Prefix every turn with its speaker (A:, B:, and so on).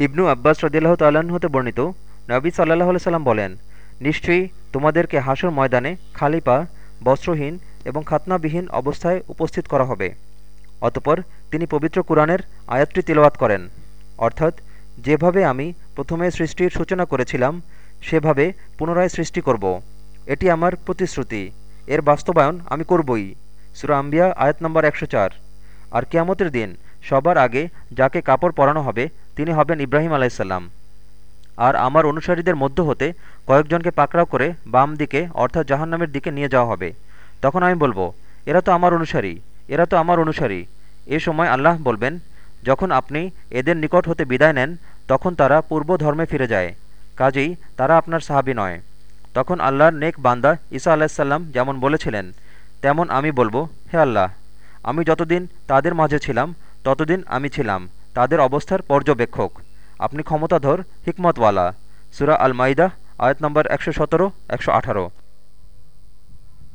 A: ইবনু আব্বাস রদিল্লাহ তাল্লাহ্ন হতে বর্ণিত, নবী সাল্লাহ সাল্লাম বলেন, নিশ্চয়ই তোমাদেরকে হাসর ময়দানে খালি পা বস্ত্রহীন এবং খাতনাবিহীন অবস্থায় উপস্থিত করা হবে। অতপর তিনি পবিত্র কোরআনের আয়াতটি তিলওয়াত করেন। অর্থাৎ, যেভাবে আমি প্রথমে সৃষ্টির সূচনা করেছিলাম, সেভাবে পুনরায় সৃষ্টি করব। এটি আমার প্রতিশ্রুতি। এর বাস্তবায়ন আমি করবই। সুরা আম্বিয়া, আয়াত নম্বর একশো চার। আর কেয়ামতের দিন সবার আগে যাকে কাপড় পরানো হবে তিনি হবেন ইব্রাহিম আলাইসাল্লাম আর আমার অনুসারীদের মধ্য হতে কয়েকজনকে পাকড়াও করে বাম দিকে, অর্থাৎ জাহান্নামের দিকে নিয়ে যাওয়া হবে। তখন আমি বলব, এরা তো আমার অনুসারী, এরা তো আমার অনুসারী। এ সময় আল্লাহ বলবেন, যখন আপনি এদের নিকট হতে বিদায় নেন, তখন তারা পূর্ব ধর্মে ফিরে যায়। কাজেই তারা আপনার সাহাবি নয়। তখন আল্লাহর নেক বান্দা ঈসা আলাহিসাল্লাম যেমন বলেছিলেন, তেমন আমি বলব, হে আল্লাহ, আমি যতদিন তাদের মাঝে ছিলাম, ততদিন আমি ছিলাম। তাদের অবস্থার পর্যবেক্ষক। আপনি ক্ষমতাধর, হিকমতওয়ালা। সুরা আল মাইদা আয়াত নম্বর একশো সতেরো, একশো আঠারো।